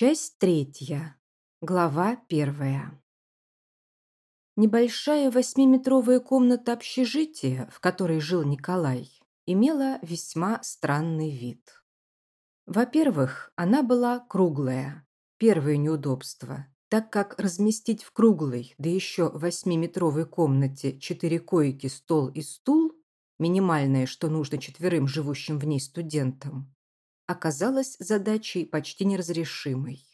Часть третья. Глава первая. Небольшая восьмиметровая комната общежития, в которой жил Николай, имела весьма странный вид. Во-первых, она была круглая. Первое неудобство, так как разместить в круглой, да еще восьмиметровой комнате четыре койки, стол и стул, минимальное, что нужно четверым живущим в ней студентам, оказалась задачей почти неразрешимой.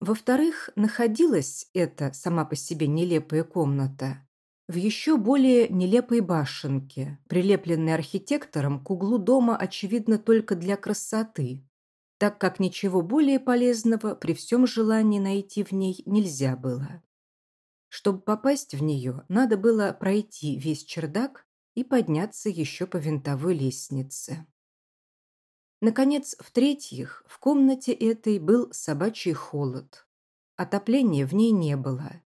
Во-вторых, находилась эта сама по себе нелепая комната в еще более нелепой башенке, прилепленной архитектором к углу дома, очевидно, только для красоты, так как ничего более полезного при всем желании найти в ней нельзя было. Чтобы попасть в нее, надо было пройти весь чердак и подняться еще по винтовой лестнице. Наконец, в-третьих, в комнате этой был собачий холод. Отопления в ней не было,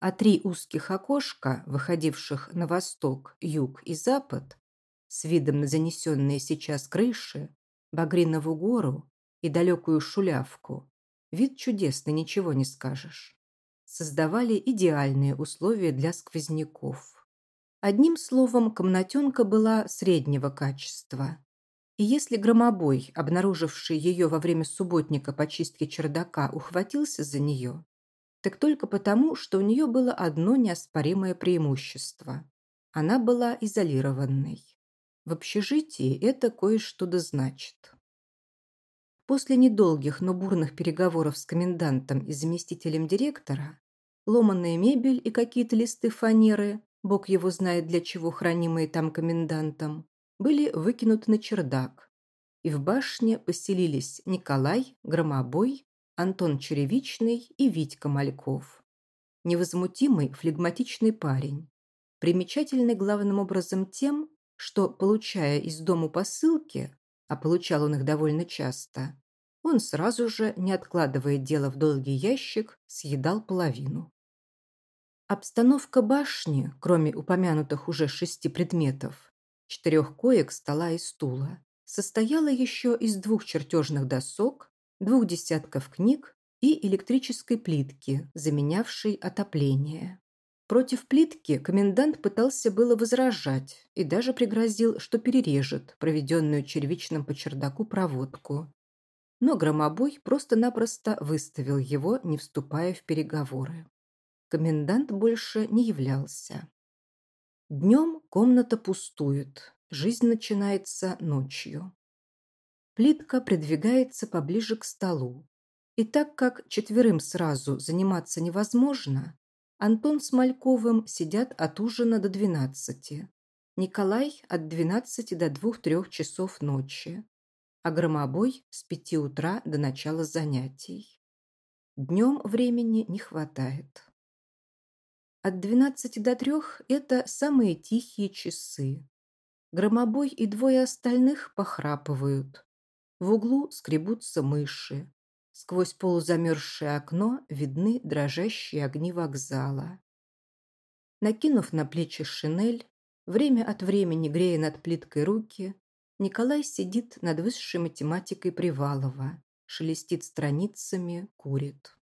а три узких окошка, выходивших на восток, юг и запад, с видом на занесенные сейчас крыши, Багринову гору и далекую шулявку, вид чудесный, ничего не скажешь, создавали идеальные условия для сквозняков. Одним словом, комнатенка была среднего качества. И если громобой, обнаруживший ее во время субботника по чистке чердака, ухватился за нее, так только потому, что у нее было одно неоспоримое преимущество. Она была изолированной. В общежитии это кое-что да значит. После недолгих, но бурных переговоров с комендантом и заместителем директора, ломаная мебель и какие-то листы фанеры, бог его знает для чего хранимые там комендантом, были выкинуты на чердак, и в башне поселились Николай, Громобой, Антон Черевичный и Витька Мальков. Невозмутимый, флегматичный парень, примечательный главным образом тем, что, получая из дому посылки, а получал он их довольно часто, он сразу же, не откладывая дело в долгий ящик, съедал половину. Обстановка башни, кроме упомянутых уже шести предметов, четырех коек, стола и стула, состояла еще из двух чертежных досок, двух десятков книг и электрической плитки, заменявшей отопление. Против плитки комендант пытался было возражать и даже пригрозил, что перережет проведенную червичным по чердаку проводку. Но громобой просто-напросто выставил его, не вступая в переговоры. Комендант больше не являлся. Днем комната пустует, жизнь начинается ночью. Плитка придвигается поближе к столу. И так как четверым сразу заниматься невозможно, Антон с Мальковым сидят от ужина до двенадцати, Николай от двенадцати до двух-трех часов ночи, а Громобой с пяти утра до начала занятий. Днем времени не хватает. От двенадцати до трех – это самые тихие часы. Громобой и двое остальных похрапывают. В углу скребутся мыши. Сквозь полузамерзшее окно видны дрожащие огни вокзала. Накинув на плечи шинель, время от времени грея над плиткой руки, Николай сидит над высшей математикой Привалова, шелестит страницами, курит.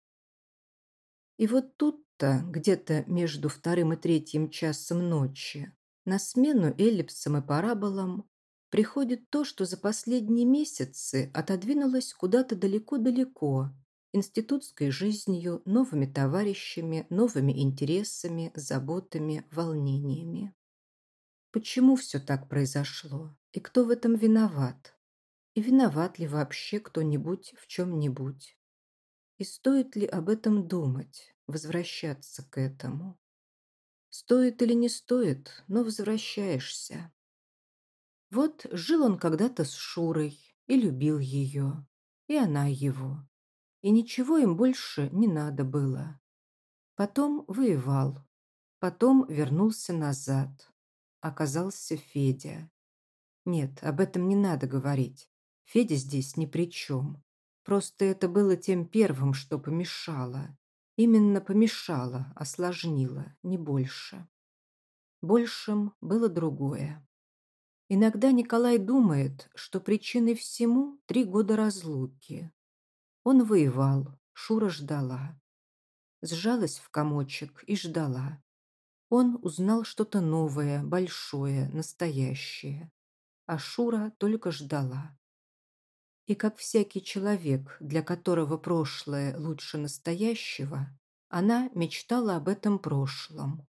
И вот тут будто где-то между вторым и третьим часом ночи на смену эллипсам и параболам приходит то, что за последние месяцы отодвинулось куда-то далеко-далеко, институтской жизнью, новыми товарищами, новыми интересами, заботами, волнениями. Почему все так произошло? И кто в этом виноват? И виноват ли вообще кто-нибудь в чем-нибудь? И стоит ли об этом думать? Возвращаться к этому. Стоит или не стоит, но возвращаешься. Вот жил он когда-то с Шурой и любил ее, и она его. И ничего им больше не надо было. Потом воевал, потом вернулся назад. Оказался Федя. Нет, об этом не надо говорить. Федя здесь ни при чем. Просто это было тем первым, что помешало. Именно помешало, осложнило, не больше. Большим было другое. Иногда Николай думает, что причиной всему три года разлуки. Он воевал, Шура ждала. Сжалась в комочек и ждала. Он узнал что-то новое, большое, настоящее. А Шура только ждала. И как всякий человек, для которого прошлое лучше настоящего, она мечтала об этом прошлом.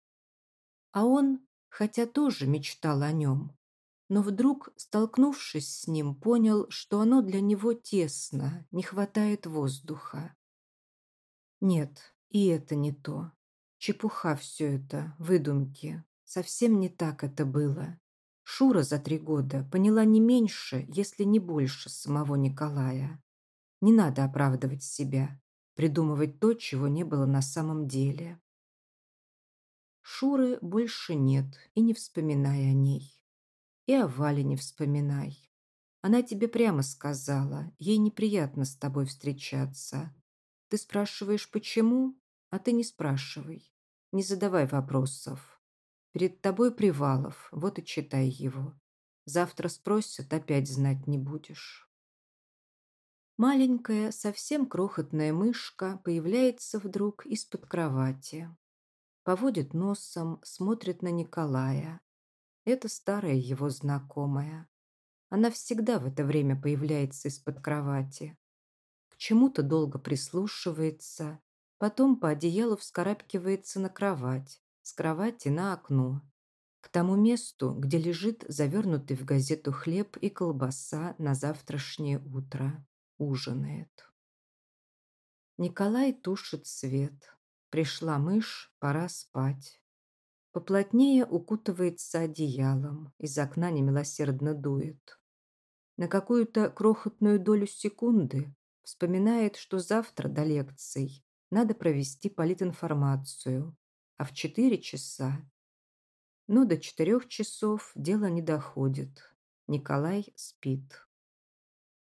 А он, хотя тоже мечтал о нем, но вдруг, столкнувшись с ним, понял, что оно для него тесно, не хватает воздуха. Нет, и это не то. Чепуха все это, выдумки. Совсем не так это было. Шура за три года поняла не меньше, если не больше самого Николая. Не надо оправдывать себя, придумывать то, чего не было на самом деле. Шуры больше нет, и не вспоминай о ней. И о Вале не вспоминай. Она тебе прямо сказала, ей неприятно с тобой встречаться. Ты спрашиваешь, почему? А ты не спрашивай. Не задавай вопросов. Перед тобой Привалов, вот и читай его. Завтра спросят, опять знать не будешь. Маленькая, совсем крохотная мышка появляется вдруг из-под кровати. Поводит носом, смотрит на Николая, это старая его знакомая. Она всегда в это время появляется из-под кровати. К чему-то долго прислушивается, потом по одеялу вскарабкивается на кровать, с кровати на окно, к тому месту, где лежит завернутый в газету хлеб и колбаса на завтрашнее утро. Ужинает. Николай тушит свет. Пришла мышь, пора спать. Поплотнее укутывается одеялом, из окна немилосердно дует. На какую-то крохотную долю секунды вспоминает, что завтра до лекций надо провести политинформацию, а в четыре часа... Но до четырех часов дело не доходит. Николай спит.